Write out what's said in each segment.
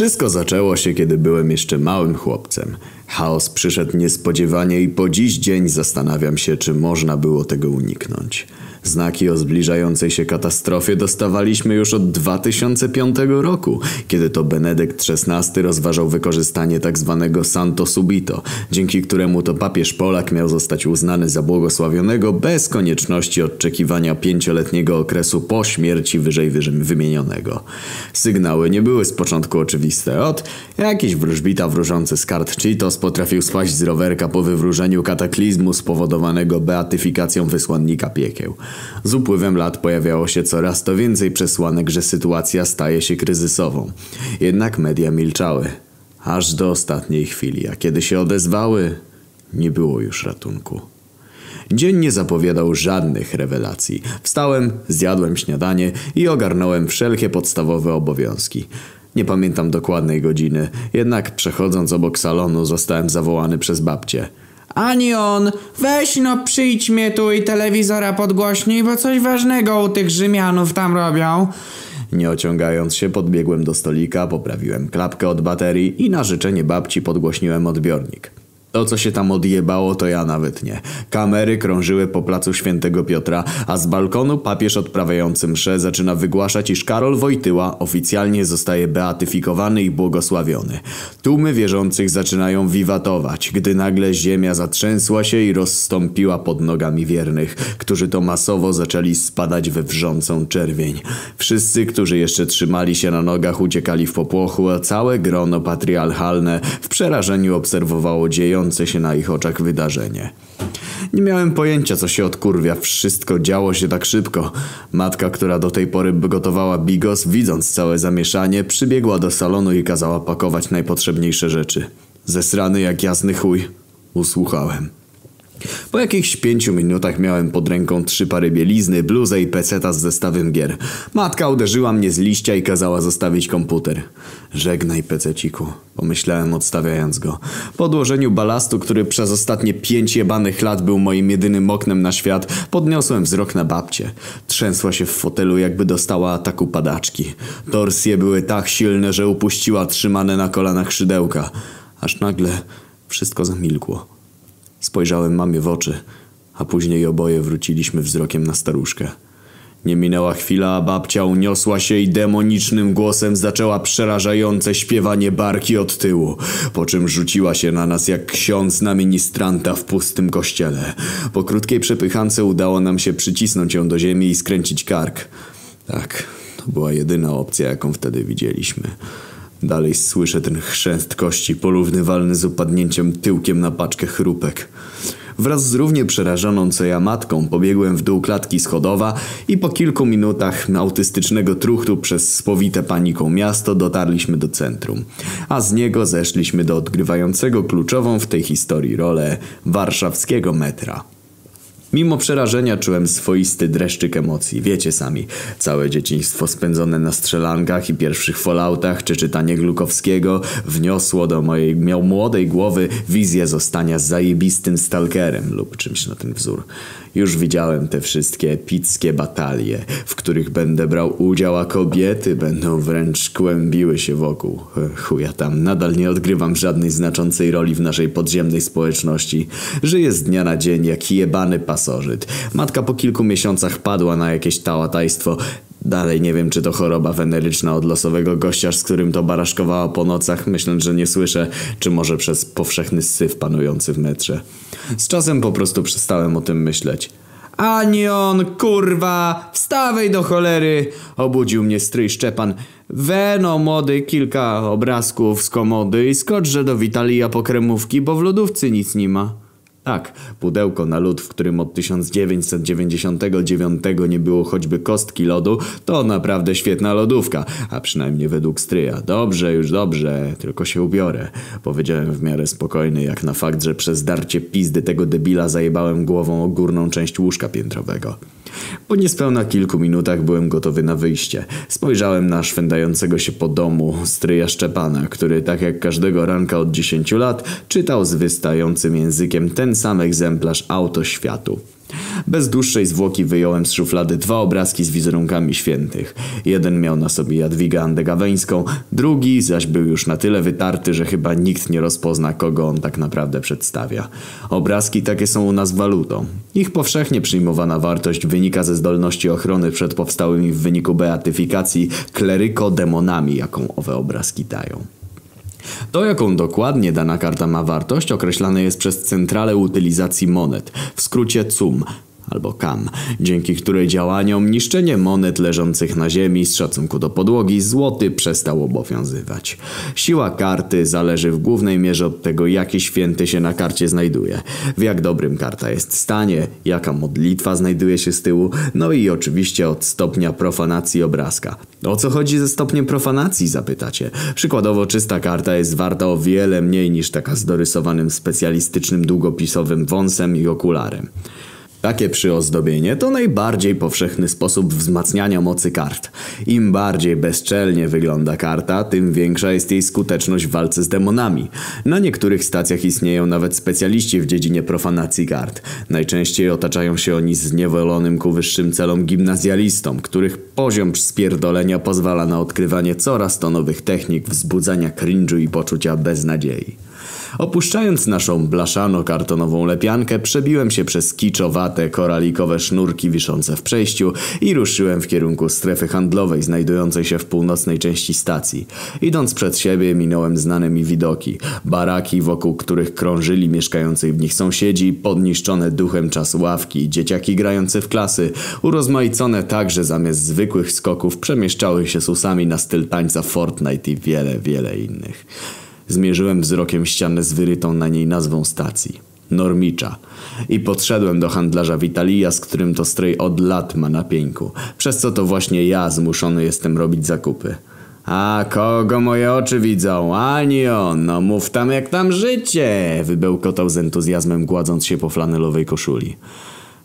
Wszystko zaczęło się, kiedy byłem jeszcze małym chłopcem. Chaos przyszedł niespodziewanie i po dziś dzień zastanawiam się, czy można było tego uniknąć. Znaki o zbliżającej się katastrofie dostawaliśmy już od 2005 roku, kiedy to Benedykt XVI rozważał wykorzystanie tzw. Tak Santo Subito, dzięki któremu to papież Polak miał zostać uznany za błogosławionego bez konieczności odczekiwania pięcioletniego okresu po śmierci wyżej wymienionego. Sygnały nie były z początku oczywiste. Od jakiś wróżbita wróżący z kart Cheetos potrafił spaść z rowerka po wywróżeniu kataklizmu spowodowanego beatyfikacją wysłannika piekieł. Z upływem lat pojawiało się coraz to więcej przesłanek, że sytuacja staje się kryzysową. Jednak media milczały. Aż do ostatniej chwili, a kiedy się odezwały, nie było już ratunku. Dzień nie zapowiadał żadnych rewelacji. Wstałem, zjadłem śniadanie i ogarnąłem wszelkie podstawowe obowiązki. Nie pamiętam dokładnej godziny, jednak przechodząc obok salonu zostałem zawołany przez babcię. Ani on, weź no przyjdź mnie tu i telewizora podgłośnij, bo coś ważnego u tych Rzymianów tam robią. Nie ociągając się podbiegłem do stolika, poprawiłem klapkę od baterii i na życzenie babci podgłośniłem odbiornik. To, co się tam odjebało, to ja nawet nie. Kamery krążyły po placu Świętego Piotra, a z balkonu papież odprawiający mszę zaczyna wygłaszać, iż Karol Wojtyła oficjalnie zostaje beatyfikowany i błogosławiony. Tłumy wierzących zaczynają wiwatować, gdy nagle ziemia zatrzęsła się i rozstąpiła pod nogami wiernych, którzy to masowo zaczęli spadać we wrzącą czerwień. Wszyscy, którzy jeszcze trzymali się na nogach, uciekali w popłochu, a całe grono patriarchalne w przerażeniu obserwowało dzieje się na ich oczach wydarzenie. Nie miałem pojęcia, co się odkurwia. Wszystko działo się tak szybko. Matka, która do tej pory gotowała bigos, widząc całe zamieszanie, przybiegła do salonu i kazała pakować najpotrzebniejsze rzeczy. Zesrany jak jasny chuj. Usłuchałem. Po jakichś pięciu minutach miałem pod ręką trzy pary bielizny, bluzę i peceta z zestawem gier. Matka uderzyła mnie z liścia i kazała zostawić komputer. Żegnaj pececiku, pomyślałem odstawiając go. Po odłożeniu balastu, który przez ostatnie pięć jebanych lat był moim jedynym oknem na świat, podniosłem wzrok na babcię. Trzęsła się w fotelu jakby dostała ataku padaczki. Torsje były tak silne, że upuściła trzymane na kolanach szydełka. Aż nagle wszystko zamilkło. Spojrzałem mamie w oczy, a później oboje wróciliśmy wzrokiem na staruszkę. Nie minęła chwila, a babcia uniosła się i demonicznym głosem zaczęła przerażające śpiewanie barki od tyłu, po czym rzuciła się na nas jak ksiądz na ministranta w pustym kościele. Po krótkiej przepychance udało nam się przycisnąć ją do ziemi i skręcić kark. Tak, to była jedyna opcja, jaką wtedy widzieliśmy. Dalej słyszę ten chrzęst kości porównywalny z upadnięciem tyłkiem na paczkę chrupek. Wraz z równie przerażoną co ja matką pobiegłem w dół klatki schodowa i po kilku minutach autystycznego truchtu przez spowite paniką miasto dotarliśmy do centrum. A z niego zeszliśmy do odgrywającego kluczową w tej historii rolę warszawskiego metra. Mimo przerażenia czułem swoisty dreszczyk emocji. Wiecie sami, całe dzieciństwo spędzone na strzelankach i pierwszych falloutach czy czytanie Glukowskiego wniosło do mojej miał młodej głowy wizję zostania zajebistym stalkerem lub czymś na ten wzór. Już widziałem te wszystkie epickie batalie, w których będę brał udział, a kobiety będą wręcz kłębiły się wokół. Chuja tam, nadal nie odgrywam żadnej znaczącej roli w naszej podziemnej społeczności. Żyję z dnia na dzień jak jebany pasożyt. Matka po kilku miesiącach padła na jakieś tałatajstwo. Dalej nie wiem, czy to choroba weneryczna od losowego gościa, z którym to baraszkowała po nocach, myśląc, że nie słyszę, czy może przez powszechny syf panujący w metrze. Z czasem po prostu przestałem o tym myśleć. Anion, kurwa, wstawaj do cholery! Obudził mnie stryj Szczepan. Weno, młody, kilka obrazków z komody i skoczże do Witalia po kremówki, bo w lodówce nic nie ma. Tak, pudełko na lód, w którym od 1999 nie było choćby kostki lodu, to naprawdę świetna lodówka, a przynajmniej według stryja. Dobrze, już dobrze, tylko się ubiorę. Powiedziałem w miarę spokojny, jak na fakt, że przez darcie pizdy tego debila zajebałem głową o górną część łóżka piętrowego. Po niespełna kilku minutach byłem gotowy na wyjście. Spojrzałem na szwendającego się po domu stryja Szczepana, który tak jak każdego ranka od 10 lat czytał z wystającym językiem ten sam egzemplarz Auto Światu. Bez dłuższej zwłoki wyjąłem z szuflady dwa obrazki z wizerunkami świętych. Jeden miał na sobie Jadwigę Andegaweńską, drugi zaś był już na tyle wytarty, że chyba nikt nie rozpozna, kogo on tak naprawdę przedstawia. Obrazki takie są u nas walutą. Ich powszechnie przyjmowana wartość wynika ze zdolności ochrony przed powstałymi w wyniku beatyfikacji kleryko-demonami, jaką owe obrazki dają. To, jaką dokładnie dana karta ma wartość, określane jest przez Centralę Utylizacji Monet, w skrócie CUM, albo KAM, dzięki której działaniom niszczenie monet leżących na ziemi z szacunku do podłogi złoty przestał obowiązywać. Siła karty zależy w głównej mierze od tego, jaki święty się na karcie znajduje, w jak dobrym karta jest stanie, jaka modlitwa znajduje się z tyłu, no i oczywiście od stopnia profanacji obrazka. O co chodzi ze stopniem profanacji, zapytacie? Przykładowo czysta karta jest warta o wiele mniej niż taka z dorysowanym specjalistycznym długopisowym wąsem i okularem. Takie przyozdobienie to najbardziej powszechny sposób wzmacniania mocy kart. Im bardziej bezczelnie wygląda karta, tym większa jest jej skuteczność w walce z demonami. Na niektórych stacjach istnieją nawet specjaliści w dziedzinie profanacji kart. Najczęściej otaczają się oni zniewolonym ku wyższym celom gimnazjalistom, których poziom spierdolenia pozwala na odkrywanie coraz to nowych technik wzbudzania cringe'u i poczucia beznadziei. Opuszczając naszą blaszano-kartonową lepiankę, przebiłem się przez kiczowate, koralikowe sznurki wiszące w przejściu i ruszyłem w kierunku strefy handlowej znajdującej się w północnej części stacji. Idąc przed siebie minąłem znane mi widoki. Baraki, wokół których krążyli mieszkający w nich sąsiedzi, podniszczone duchem czasu ławki, dzieciaki grające w klasy, urozmaicone tak, że zamiast zwykłych skoków przemieszczały się susami na styl tańca Fortnite i wiele, wiele innych. Zmierzyłem wzrokiem ścianę z wyrytą na niej nazwą stacji. Normicza. I podszedłem do handlarza Witalia, z którym to stryj od lat ma na pieńku. Przez co to właśnie ja zmuszony jestem robić zakupy. A kogo moje oczy widzą? Ani on, no mów tam jak tam życie! Wybełkotał z entuzjazmem gładząc się po flanelowej koszuli.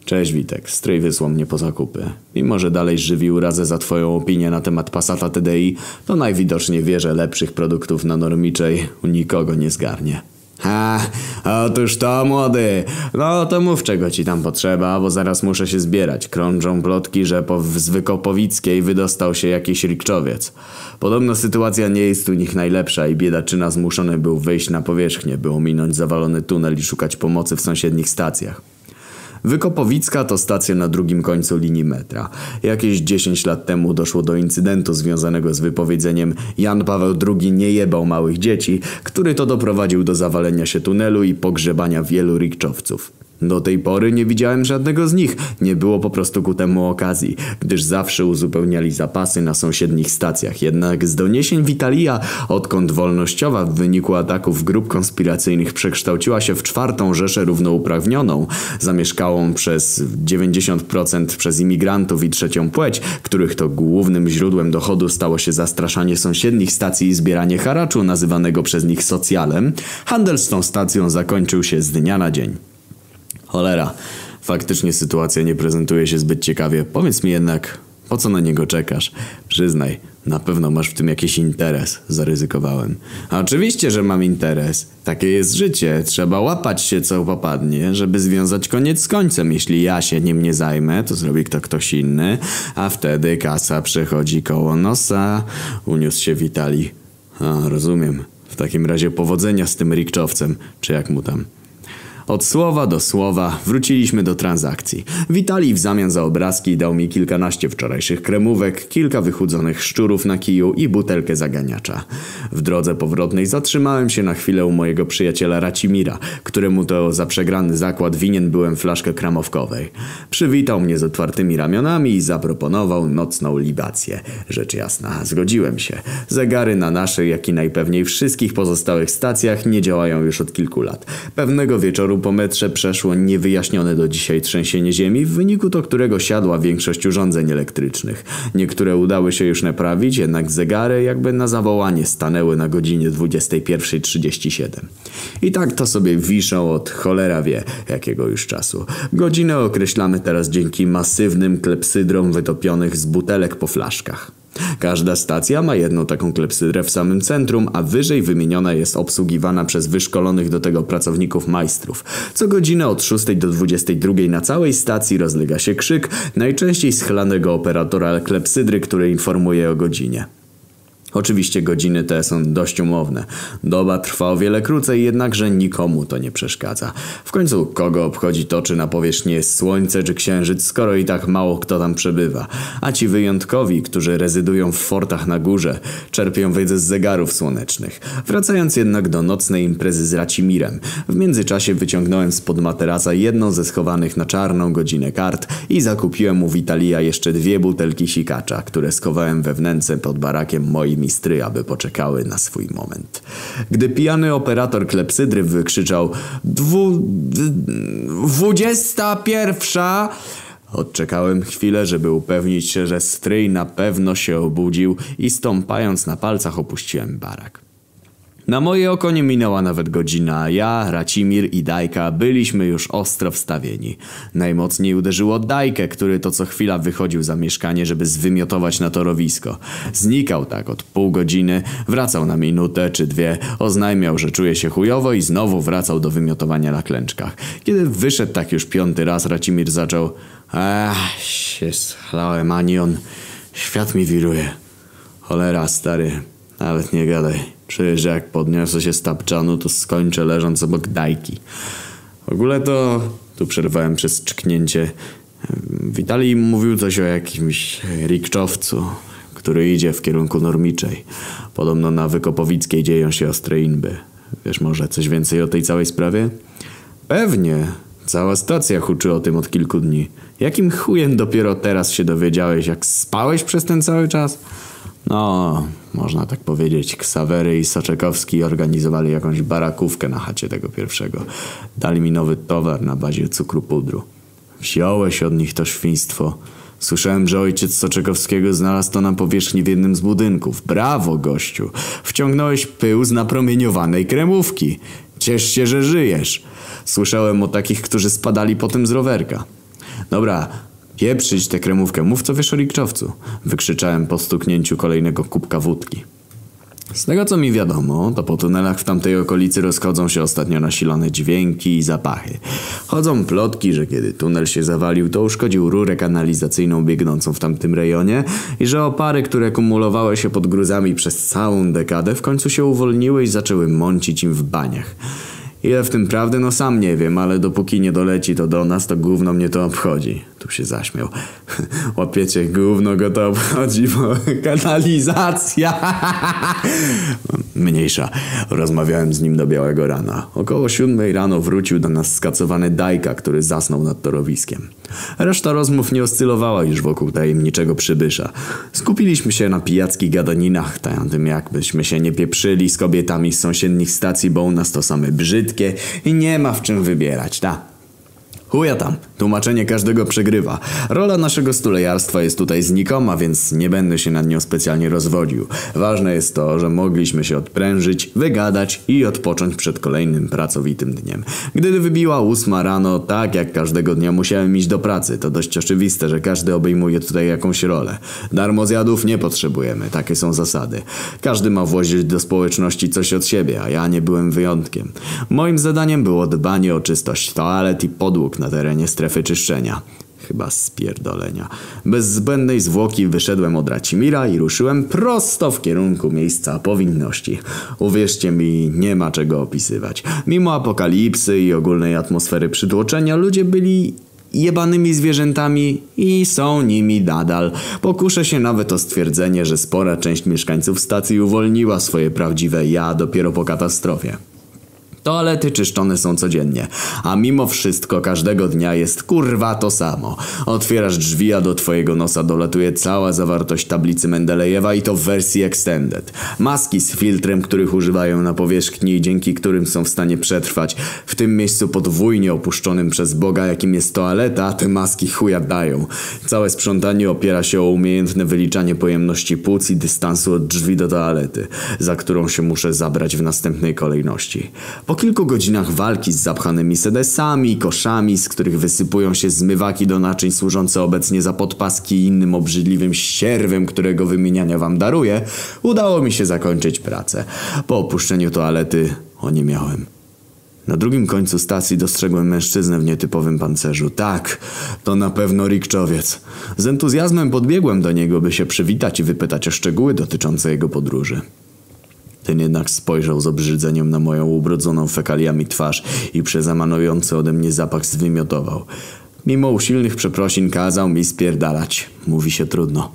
Cześć Witek, stryj wysłał mnie po zakupy. Mimo, że dalej żywi urazę za twoją opinię na temat Passata TDI, to najwidoczniej wie, że lepszych produktów na normiczej nikogo nie zgarnie. Ha, otóż to młody. No to mów czego ci tam potrzeba, bo zaraz muszę się zbierać. Krążą plotki, że po z Wykopowickiej wydostał się jakiś rikczowiec. Podobno sytuacja nie jest u nich najlepsza i biedaczyna zmuszony był wyjść na powierzchnię, by ominąć zawalony tunel i szukać pomocy w sąsiednich stacjach. Wykopowicka to stacja na drugim końcu linii metra. Jakieś 10 lat temu doszło do incydentu związanego z wypowiedzeniem Jan Paweł II nie jebał małych dzieci, który to doprowadził do zawalenia się tunelu i pogrzebania wielu rikczowców. Do tej pory nie widziałem żadnego z nich, nie było po prostu ku temu okazji, gdyż zawsze uzupełniali zapasy na sąsiednich stacjach. Jednak z doniesień Witalia, odkąd wolnościowa w wyniku ataków grup konspiracyjnych przekształciła się w czwartą Rzeszę równouprawnioną, zamieszkałą przez 90% przez imigrantów i trzecią płeć, których to głównym źródłem dochodu stało się zastraszanie sąsiednich stacji i zbieranie haraczu nazywanego przez nich socjalem, handel z tą stacją zakończył się z dnia na dzień. Cholera, faktycznie sytuacja nie prezentuje się zbyt ciekawie. Powiedz mi jednak, po co na niego czekasz? Przyznaj, na pewno masz w tym jakiś interes, zaryzykowałem. A oczywiście, że mam interes. Takie jest życie. Trzeba łapać się co popadnie, żeby związać koniec z końcem. Jeśli ja się nim nie zajmę, to zrobi to ktoś inny, a wtedy kasa przechodzi koło nosa. Uniósł się Witali. A, rozumiem. W takim razie powodzenia z tym rikczowcem, czy jak mu tam. Od słowa do słowa wróciliśmy do transakcji. Witali w zamian za obrazki dał mi kilkanaście wczorajszych kremówek, kilka wychudzonych szczurów na kiju i butelkę zaganiacza. W drodze powrotnej zatrzymałem się na chwilę u mojego przyjaciela Racimira, któremu to za przegrany zakład winien byłem flaszkę kramowkowej. Przywitał mnie z otwartymi ramionami i zaproponował nocną libację. Rzecz jasna, zgodziłem się. Zegary na naszej, jak i najpewniej wszystkich pozostałych stacjach nie działają już od kilku lat. Pewnego wieczoru po metrze przeszło niewyjaśnione do dzisiaj trzęsienie ziemi, w wyniku którego siadła większość urządzeń elektrycznych. Niektóre udały się już naprawić, jednak zegary jakby na zawołanie stanęły na godzinie 21.37. I tak to sobie wiszą od cholera wie jakiego już czasu. Godzinę określamy teraz dzięki masywnym klepsydrom wytopionych z butelek po flaszkach. Każda stacja ma jedną taką klepsydrę w samym centrum, a wyżej wymieniona jest obsługiwana przez wyszkolonych do tego pracowników majstrów. Co godzinę od 6 do 22 na całej stacji rozlega się krzyk, najczęściej schlanego operatora klepsydry, który informuje o godzinie. Oczywiście godziny te są dość umowne. Doba trwa o wiele krócej, jednakże nikomu to nie przeszkadza. W końcu kogo obchodzi to, czy na powierzchni jest słońce czy księżyc, skoro i tak mało kto tam przebywa. A ci wyjątkowi, którzy rezydują w fortach na górze, czerpią wiedzę z zegarów słonecznych. Wracając jednak do nocnej imprezy z Racimirem. W międzyczasie wyciągnąłem spod materaca jedną ze schowanych na czarną godzinę kart i zakupiłem u Witalia jeszcze dwie butelki sikacza, które schowałem we wnęce pod barakiem moim mistry, aby poczekały na swój moment. Gdy pijany operator klepsydry wykrzyczał dwu... dwudziesta pierwsza... Odczekałem chwilę, żeby upewnić się, że stryj na pewno się obudził i stąpając na palcach opuściłem barak. Na moje oko nie minęła nawet godzina, ja, Racimir i Dajka byliśmy już ostro wstawieni. Najmocniej uderzyło Dajkę, który to co chwila wychodził za mieszkanie, żeby zwymiotować na torowisko. Znikał tak od pół godziny, wracał na minutę czy dwie, oznajmiał, że czuje się chujowo i znowu wracał do wymiotowania na klęczkach. Kiedy wyszedł tak już piąty raz, Racimir zaczął Ach, się schlałem, Anion. Świat mi wiruje. Cholera, stary, nawet nie gadaj. Że jak podniosę się z tapczanu, to skończę leżąc obok dajki. W ogóle to... Tu przerwałem przez czknięcie. Witalij mówił coś o jakimś rikczowcu, który idzie w kierunku Normiczej. Podobno na Wykopowickiej dzieją się ostre inby. Wiesz może coś więcej o tej całej sprawie? Pewnie. Cała stacja huczy o tym od kilku dni. Jakim chujem dopiero teraz się dowiedziałeś, jak spałeś przez ten cały czas? No, można tak powiedzieć. Ksawery i Soczekowski organizowali jakąś barakówkę na chacie tego pierwszego. Dali mi nowy towar na bazie cukru pudru. Wziąłeś od nich to świństwo. Słyszałem, że ojciec Soczekowskiego znalazł to na powierzchni w jednym z budynków. Brawo, gościu! Wciągnąłeś pył z napromieniowanej kremówki. Ciesz się, że żyjesz. Słyszałem o takich, którzy spadali potem z rowerka. Dobra, Pieprzyć tę kremówkę, mów co wiesz o rikczowcu. Wykrzyczałem po stuknięciu kolejnego kubka wódki. Z tego co mi wiadomo, to po tunelach w tamtej okolicy rozchodzą się ostatnio nasilone dźwięki i zapachy. Chodzą plotki, że kiedy tunel się zawalił, to uszkodził rurę kanalizacyjną biegnącą w tamtym rejonie i że opary, które kumulowały się pod gruzami przez całą dekadę, w końcu się uwolniły i zaczęły mącić im w baniach. Ile w tym prawdy, no sam nie wiem, ale dopóki nie doleci to do nas, to gówno mnie to obchodzi. Tu się zaśmiał. Łapiecie, gówno go to obchodzi, bo kanalizacja. Mniejsza. Rozmawiałem z nim do białego rana. Około siódmej rano wrócił do nas skacowany Dajka, który zasnął nad torowiskiem. Reszta rozmów nie oscylowała już wokół tajemniczego przybysza. Skupiliśmy się na pijackich gadaninach, tym jakbyśmy się nie pieprzyli z kobietami z sąsiednich stacji, bo u nas to same brzydkie i nie ma w czym wybierać, ta. Chuja tam, tłumaczenie każdego przegrywa. Rola naszego stulejarstwa jest tutaj znikoma, więc nie będę się nad nią specjalnie rozwodził. Ważne jest to, że mogliśmy się odprężyć, wygadać i odpocząć przed kolejnym pracowitym dniem. Gdy wybiła ósma rano, tak jak każdego dnia musiałem iść do pracy, to dość oczywiste, że każdy obejmuje tutaj jakąś rolę. Darmo zjadów nie potrzebujemy, takie są zasady. Każdy ma włożyć do społeczności coś od siebie, a ja nie byłem wyjątkiem. Moim zadaniem było dbanie o czystość toalet i podłóg na terenie strefy czyszczenia. Chyba spierdolenia. Bez zbędnej zwłoki wyszedłem od Racimira i ruszyłem prosto w kierunku miejsca powinności. Uwierzcie mi, nie ma czego opisywać. Mimo apokalipsy i ogólnej atmosfery przytłoczenia, ludzie byli jebanymi zwierzętami i są nimi nadal. Pokuszę się nawet o stwierdzenie, że spora część mieszkańców stacji uwolniła swoje prawdziwe ja dopiero po katastrofie. Toalety czyszczone są codziennie, a mimo wszystko każdego dnia jest kurwa to samo. Otwierasz drzwi, a do twojego nosa dolatuje cała zawartość tablicy Mendelejewa i to w wersji extended. Maski z filtrem, których używają na powierzchni i dzięki którym są w stanie przetrwać. W tym miejscu podwójnie opuszczonym przez Boga, jakim jest toaleta, te maski chuja dają. Całe sprzątanie opiera się o umiejętne wyliczanie pojemności płuc i dystansu od drzwi do toalety, za którą się muszę zabrać w następnej kolejności. Po Po kilku godzinach walki z zapchanymi sedesami koszami, z których wysypują się zmywaki do naczyń służące obecnie za podpaski i innym obrzydliwym ścierwem, którego wymieniania wam daruję, udało mi się zakończyć pracę. Po opuszczeniu toalety oniemiałem. Na drugim końcu stacji dostrzegłem mężczyznę w nietypowym pancerzu. Tak, to na pewno Rikczowiec. Z entuzjazmem podbiegłem do niego, by się przywitać i wypytać o szczegóły dotyczące jego podróży. Ten jednak spojrzał z obrzydzeniem na moją ubrudzoną fekaliami twarz i przez emanujący ode mnie zapach zwymiotował. Mimo usilnych przeprosin kazał mi spierdalać. Mówi się trudno.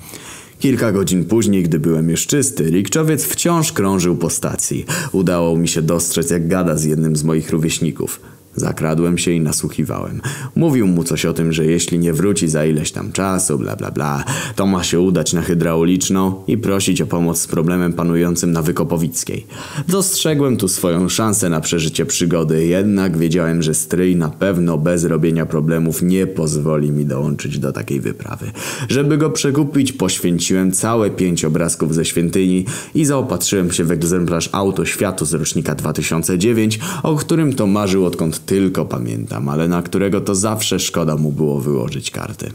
Kilka godzin później, gdy byłem już czysty, Rikczowiec wciąż krążył po stacji. Udało mi się dostrzec, jak gada z jednym z moich rówieśników. Zakradłem się i nasłuchiwałem. Mówił mu coś o tym, że jeśli nie wróci za ileś tam czasu, bla bla bla, to ma się udać na hydrauliczną i prosić o pomoc z problemem panującym na Wykopowickiej. Dostrzegłem tu swoją szansę na przeżycie przygody, jednak wiedziałem, że stryj na pewno bez robienia problemów nie pozwoli mi dołączyć do takiej wyprawy. Żeby go przekupić, poświęciłem całe pięć obrazków ze świątyni i zaopatrzyłem się w egzemplarz Auto Światu z rocznika 2009, o którym to marzył odkąd tylko pamiętam, ale na którego to zawsze szkoda mu było wyłożyć karty.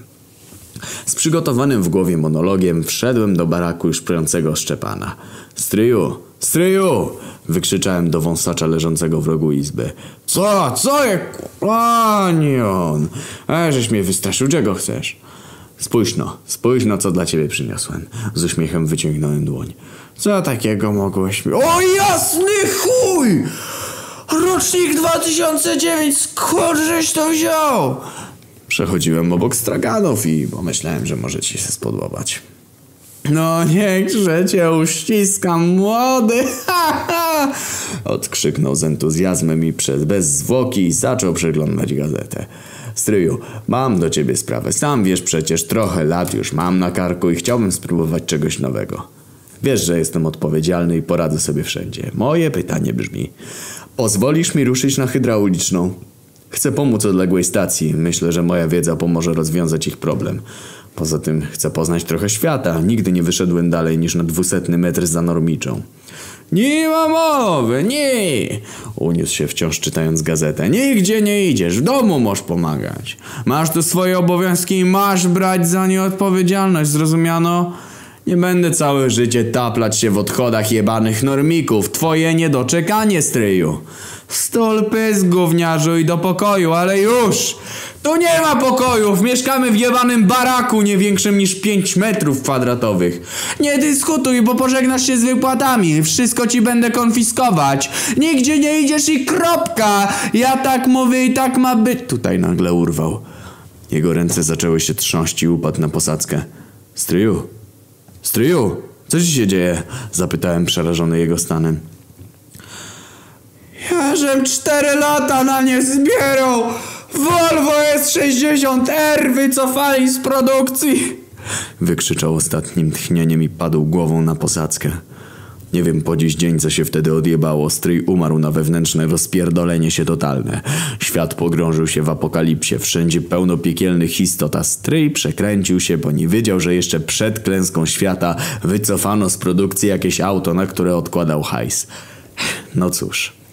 Z przygotowanym w głowie monologiem wszedłem do baraku już prającego Szczepana. Stryju, stryju! Wykrzyczałem do wąsacza leżącego w rogu izby. Co, co je? A, nie on. A, żeś mnie wystraszył, czego chcesz? Spójrz no, spójrz no, co dla ciebie przyniosłem. Z uśmiechem wyciągnąłem dłoń. Co takiego mogłeś mi... O jasny chuj! Rocznik 2009, skąd żeś to wziął? Przechodziłem obok straganów i pomyślałem, że może ci się spodobać. No niechże cię uściskam, młody! Ha, ha! Odkrzyknął z entuzjazmem i przez bez zwłoki zaczął przeglądać gazetę. Stryju, mam do ciebie sprawę. Sam wiesz przecież, trochę lat już mam na karku i chciałbym spróbować czegoś nowego. Wiesz, że jestem odpowiedzialny i poradzę sobie wszędzie. Moje pytanie brzmi... Pozwolisz mi ruszyć na hydrauliczną? Chcę pomóc odległej stacji. Myślę, że moja wiedza pomoże rozwiązać ich problem. Poza tym chcę poznać trochę świata. Nigdy nie wyszedłem dalej niż na dwusetny metr za normiczą. Nie ma mowy, nie! Uniósł się wciąż czytając gazetę. Nigdzie nie idziesz, w domu możesz pomagać. Masz tu swoje obowiązki i masz brać za nie odpowiedzialność, zrozumiano? Nie będę całe życie taplać się w odchodach jebanych normików. Twoje niedoczekanie, stryju. Stolpy z gówniarzu i do pokoju, ale już! Tu nie ma pokojów! Mieszkamy w jebanym baraku nie większym niż 5 metrów kwadratowych. Nie dyskutuj, bo pożegnasz się z wypłatami. Wszystko ci będę konfiskować. Nigdzie nie idziesz i kropka! Ja tak mówię i tak ma być. Tutaj nagle urwał. Jego ręce zaczęły się trząść i upadł na posadzkę. Stryju, Stryju, co ci się dzieje? Zapytałem przerażony jego stanem. Ja żem cztery lata na nie zbierał! Volvo S60R wycofali z produkcji! Wykrzyczał ostatnim tchnieniem i padł głową na posadzkę. Nie wiem po dziś dzień, co się wtedy odjebało. Stryj umarł na wewnętrzne rozpierdolenie się totalne. Świat pogrążył się w apokalipsie. Wszędzie pełno piekielnych istot, a stryj przekręcił się, bo nie wiedział, że jeszcze przed klęską świata wycofano z produkcji jakieś auto, na które odkładał hajs. No cóż...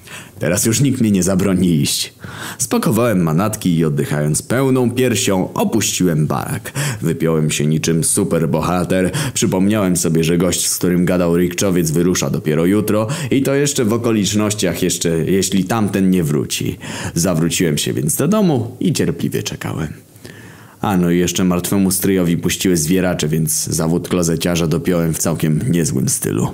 Teraz już nikt mi nie zabroni iść. Spakowałem manatki i oddychając pełną piersią opuściłem barak. Wypiąłem się niczym super bohater. Przypomniałem sobie, że gość, z którym gadał Rikczowiec wyrusza dopiero jutro i to jeszcze w okolicznościach jeszcze, jeśli tamten nie wróci. Zawróciłem się więc do domu i cierpliwie czekałem. A no i jeszcze martwemu stryjowi puściły zwieracze, więc zawód klozeciarza dopiąłem w całkiem niezłym stylu.